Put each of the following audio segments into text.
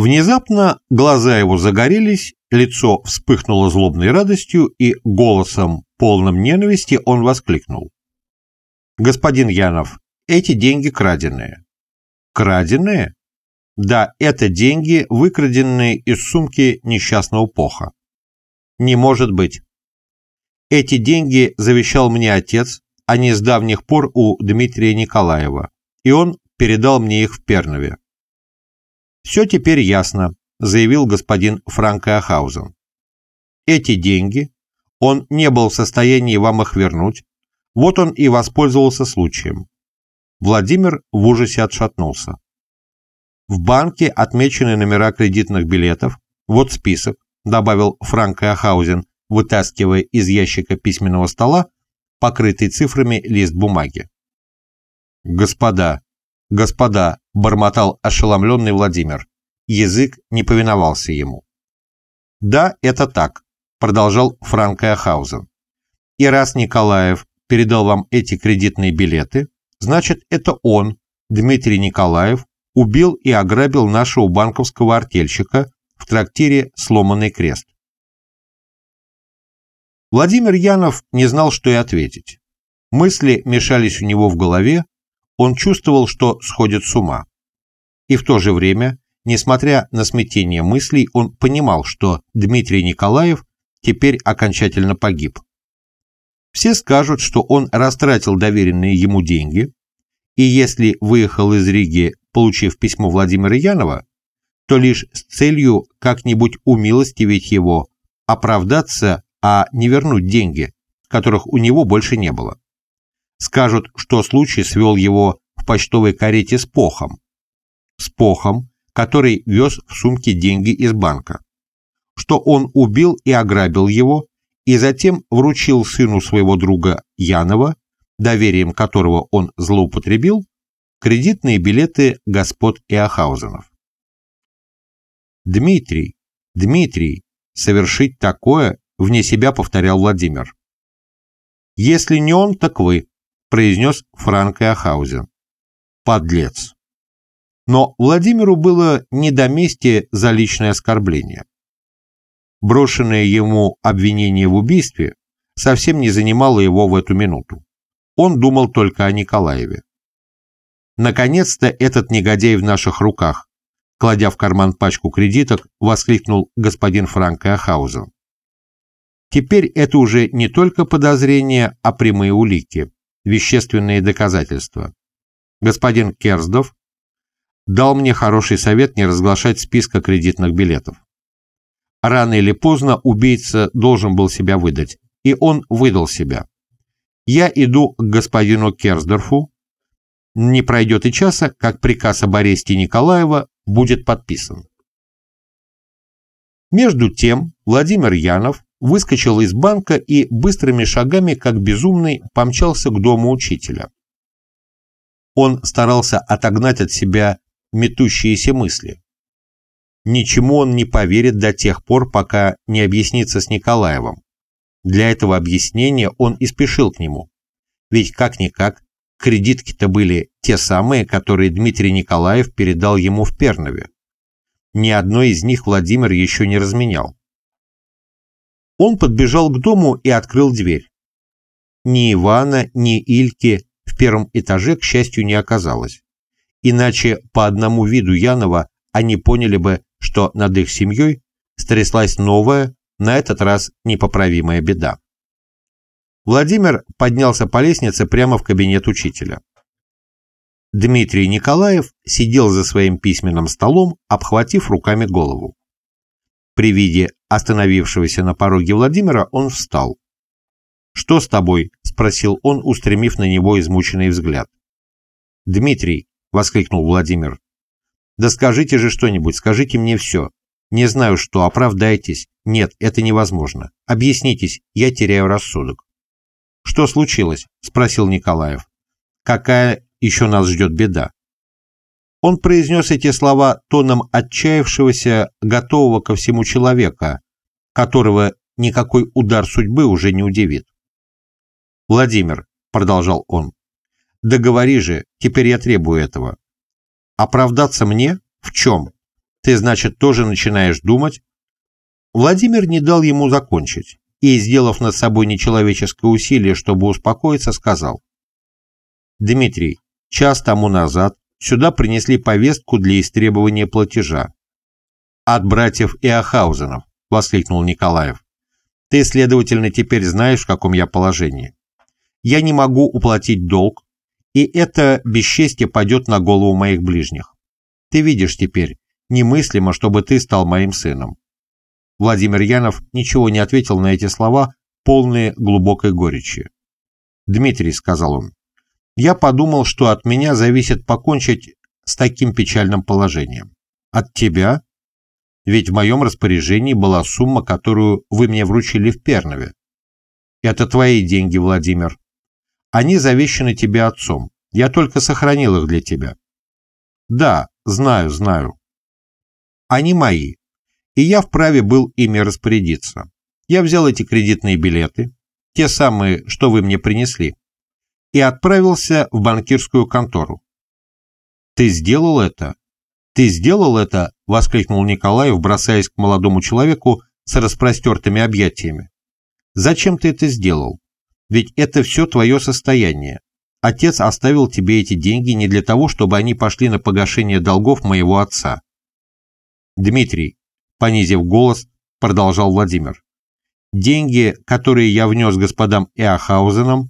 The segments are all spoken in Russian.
Внезапно глаза его загорелись, лицо вспыхнуло злобной радостью, и голосом, полным ненависти, он воскликнул. «Господин Янов, эти деньги краденые». «Краденые?» «Да, это деньги, выкраденные из сумки несчастного поха». «Не может быть». «Эти деньги завещал мне отец, они с давних пор у Дмитрия Николаева, и он передал мне их в Пернове. «Все теперь ясно», — заявил господин Франк Ахаузен. «Эти деньги, он не был в состоянии вам их вернуть, вот он и воспользовался случаем». Владимир в ужасе отшатнулся. «В банке отмечены номера кредитных билетов, вот список», добавил Франк Ахаузен, вытаскивая из ящика письменного стола покрытый цифрами лист бумаги. «Господа, господа!» – бормотал ошеломленный Владимир. Язык не повиновался ему. «Да, это так», – продолжал Франк Эохаузен. «И раз Николаев передал вам эти кредитные билеты, значит, это он, Дмитрий Николаев, убил и ограбил нашего банковского артельщика в трактире «Сломанный крест». Владимир Янов не знал, что и ответить. Мысли мешались у него в голове, он чувствовал, что сходит с ума. И в то же время, несмотря на смятение мыслей, он понимал, что Дмитрий Николаев теперь окончательно погиб. Все скажут, что он растратил доверенные ему деньги, и если выехал из Риги, получив письмо Владимира Янова, то лишь с целью как-нибудь умилостивить его, оправдаться а не вернуть деньги, которых у него больше не было. Скажут, что случай свел его в почтовой карете с Похом. С Похом, который вез в сумке деньги из банка. Что он убил и ограбил его, и затем вручил сыну своего друга Янова, доверием которого он злоупотребил, кредитные билеты господ Иохаузенов. Дмитрий, Дмитрий, совершить такое вне себя повторял Владимир. «Если не он, так вы», – произнес Франк Иохаузен. «Подлец». Но Владимиру было не до мести за личное оскорбление. Брошенное ему обвинение в убийстве совсем не занимало его в эту минуту. Он думал только о Николаеве. Наконец-то этот негодяй в наших руках, кладя в карман пачку кредиток, воскликнул господин Франк Иохаузен. Теперь это уже не только подозрения, а прямые улики, вещественные доказательства. Господин Керздов дал мне хороший совет не разглашать списка кредитных билетов. Рано или поздно убийца должен был себя выдать, и он выдал себя. Я иду к господину Керсдорфу. Не пройдет и часа, как приказ об аресте Николаева будет подписан. Между тем Владимир Янов выскочил из банка и быстрыми шагами, как безумный, помчался к дому учителя. Он старался отогнать от себя метущиеся мысли. Ничему он не поверит до тех пор, пока не объяснится с Николаевым. Для этого объяснения он и спешил к нему. Ведь как-никак, кредитки-то были те самые, которые Дмитрий Николаев передал ему в Пернове. Ни одной из них Владимир еще не разменял. Он подбежал к дому и открыл дверь. Ни Ивана, ни Ильки в первом этаже, к счастью, не оказалось. Иначе по одному виду Янова они поняли бы, что над их семьей стряслась новая, на этот раз непоправимая беда. Владимир поднялся по лестнице прямо в кабинет учителя. Дмитрий Николаев сидел за своим письменным столом, обхватив руками голову. При виде остановившегося на пороге Владимира он встал. «Что с тобой?» – спросил он, устремив на него измученный взгляд. «Дмитрий!» – воскликнул Владимир. «Да скажите же что-нибудь, скажите мне все. Не знаю что, оправдайтесь. Нет, это невозможно. Объяснитесь, я теряю рассудок». «Что случилось?» – спросил Николаев. «Какая еще нас ждет беда?» Он произнес эти слова тоном отчаявшегося, готового ко всему человека, которого никакой удар судьбы уже не удивит. «Владимир», — продолжал он, — «договори же, теперь я требую этого. Оправдаться мне? В чем? Ты, значит, тоже начинаешь думать? Владимир не дал ему закончить и, сделав над собой нечеловеческое усилие, чтобы успокоиться, сказал. «Дмитрий, час тому назад сюда принесли повестку для истребования платежа. От братьев Иохаузенов», — воскликнул Николаев. «Ты, следовательно, теперь знаешь, в каком я положении. Я не могу уплатить долг, и это бесчестье падет на голову моих ближних. Ты видишь теперь, немыслимо, чтобы ты стал моим сыном. Владимир Янов ничего не ответил на эти слова, полные глубокой горечи. «Дмитрий», — сказал он, — «я подумал, что от меня зависит покончить с таким печальным положением. От тебя? Ведь в моем распоряжении была сумма, которую вы мне вручили в Пернове. Это твои деньги, Владимир. Они завещаны тебе отцом. Я только сохранил их для тебя. Да, знаю, знаю. Они мои и я вправе был ими распорядиться. Я взял эти кредитные билеты, те самые, что вы мне принесли, и отправился в банкирскую контору. «Ты сделал это? Ты сделал это?» — воскликнул Николаев, бросаясь к молодому человеку с распростертыми объятиями. «Зачем ты это сделал? Ведь это все твое состояние. Отец оставил тебе эти деньги не для того, чтобы они пошли на погашение долгов моего отца. Дмитрий, понизив голос, продолжал Владимир. Деньги, которые я внес господам Эохаузенам,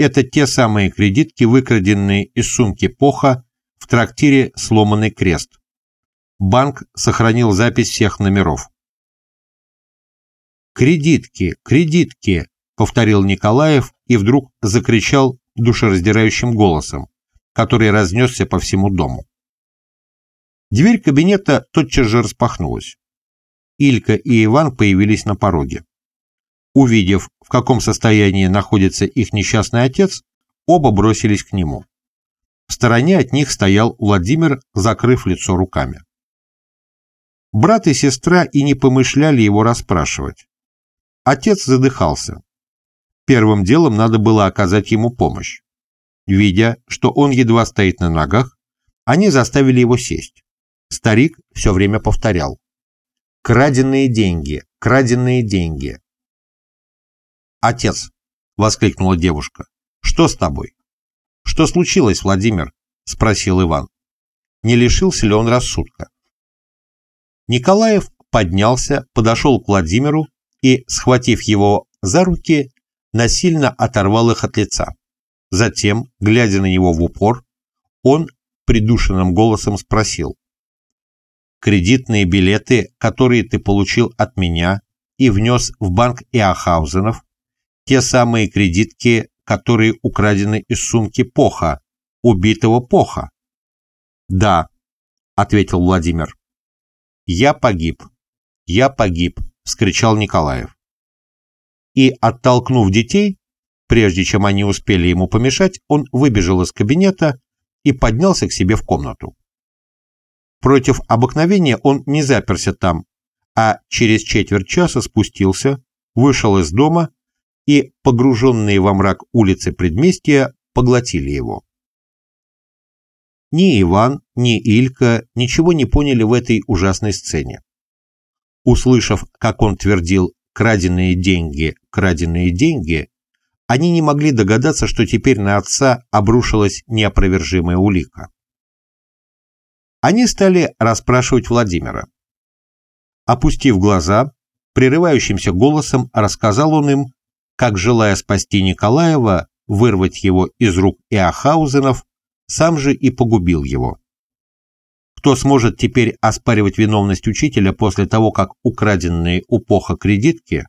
это те самые кредитки, выкраденные из сумки Поха в трактире «Сломанный крест». Банк сохранил запись всех номеров. «Кредитки, кредитки!» — повторил Николаев и вдруг закричал душераздирающим голосом, который разнесся по всему дому. Дверь кабинета тотчас же распахнулась. Илька и Иван появились на пороге. Увидев, в каком состоянии находится их несчастный отец, оба бросились к нему. В стороне от них стоял Владимир, закрыв лицо руками. Брат и сестра и не помышляли его расспрашивать. Отец задыхался. Первым делом надо было оказать ему помощь. Видя, что он едва стоит на ногах, они заставили его сесть. Старик все время повторял. Краденные деньги, краденные деньги. Отец, воскликнула девушка. Что с тобой? Что случилось, Владимир? Спросил Иван. Не лишился ли он рассудка? Николаев поднялся, подошел к Владимиру и, схватив его за руки, насильно оторвал их от лица. Затем, глядя на него в упор, он придушенным голосом спросил кредитные билеты, которые ты получил от меня и внес в банк Иохаузенов, те самые кредитки, которые украдены из сумки Поха, убитого Поха. «Да», — ответил Владимир. «Я погиб, я погиб», — вскричал Николаев. И, оттолкнув детей, прежде чем они успели ему помешать, он выбежал из кабинета и поднялся к себе в комнату. Против обыкновения он не заперся там, а через четверть часа спустился, вышел из дома, и погруженные во мрак улицы предместья поглотили его. Ни Иван, ни Илька ничего не поняли в этой ужасной сцене. Услышав, как он твердил «краденые деньги, краденые деньги», они не могли догадаться, что теперь на отца обрушилась неопровержимая улика. Они стали расспрашивать Владимира. Опустив глаза, прерывающимся голосом рассказал он им, как, желая спасти Николаева, вырвать его из рук Иохаузенов, сам же и погубил его. Кто сможет теперь оспаривать виновность учителя после того, как украденные у Поха кредитки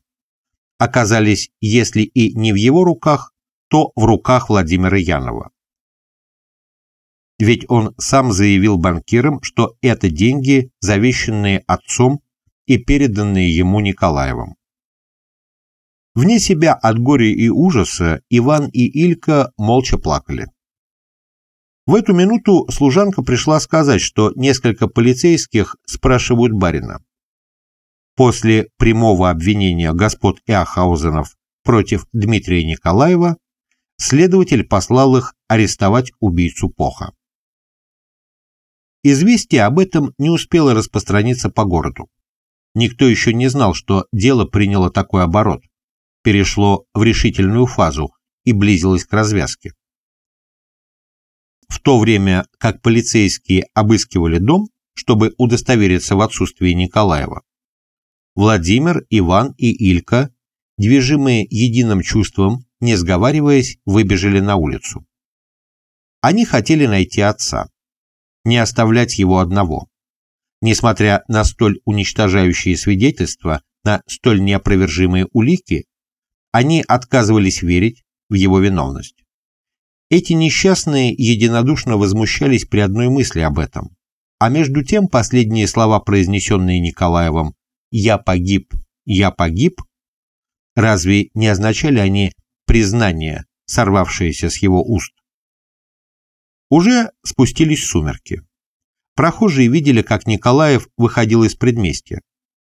оказались, если и не в его руках, то в руках Владимира Янова? ведь он сам заявил банкирам, что это деньги, завещанные отцом и переданные ему Николаевым. Вне себя от горя и ужаса Иван и Илька молча плакали. В эту минуту служанка пришла сказать, что несколько полицейских спрашивают барина. После прямого обвинения господ Эохаузенов против Дмитрия Николаева следователь послал их арестовать убийцу Поха. Известие об этом не успело распространиться по городу. Никто еще не знал, что дело приняло такой оборот, перешло в решительную фазу и близилось к развязке. В то время как полицейские обыскивали дом, чтобы удостовериться в отсутствии Николаева, Владимир, Иван и Илька, движимые единым чувством, не сговариваясь, выбежали на улицу. Они хотели найти отца не оставлять его одного. Несмотря на столь уничтожающие свидетельства, на столь неопровержимые улики, они отказывались верить в его виновность. Эти несчастные единодушно возмущались при одной мысли об этом, а между тем последние слова, произнесенные Николаевым «Я погиб, я погиб», разве не означали они признание, сорвавшееся с его уст? Уже спустились сумерки. Прохожие видели, как Николаев выходил из предместья.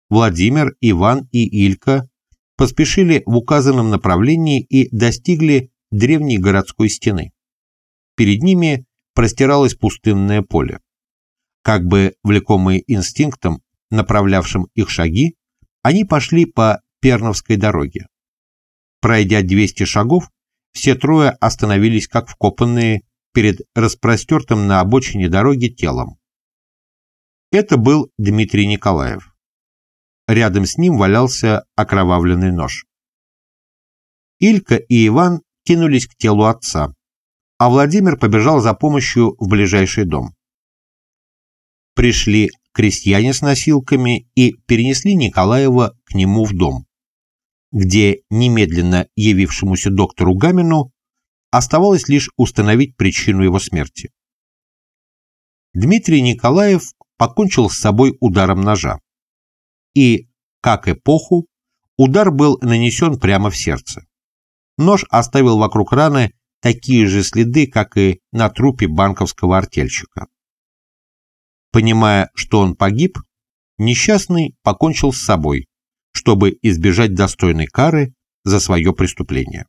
Владимир, Иван и Илька поспешили в указанном направлении и достигли древней городской стены. Перед ними простиралось пустынное поле. Как бы влекомые инстинктом, направлявшим их шаги, они пошли по Перновской дороге. Пройдя 200 шагов, все трое остановились как вкопанные перед распростертым на обочине дороги телом. Это был Дмитрий Николаев. Рядом с ним валялся окровавленный нож. Илька и Иван кинулись к телу отца, а Владимир побежал за помощью в ближайший дом. Пришли крестьяне с носилками и перенесли Николаева к нему в дом, где немедленно явившемуся доктору Гамину Оставалось лишь установить причину его смерти. Дмитрий Николаев покончил с собой ударом ножа. И, как эпоху, удар был нанесен прямо в сердце. Нож оставил вокруг раны такие же следы, как и на трупе банковского артельщика. Понимая, что он погиб, несчастный покончил с собой, чтобы избежать достойной кары за свое преступление.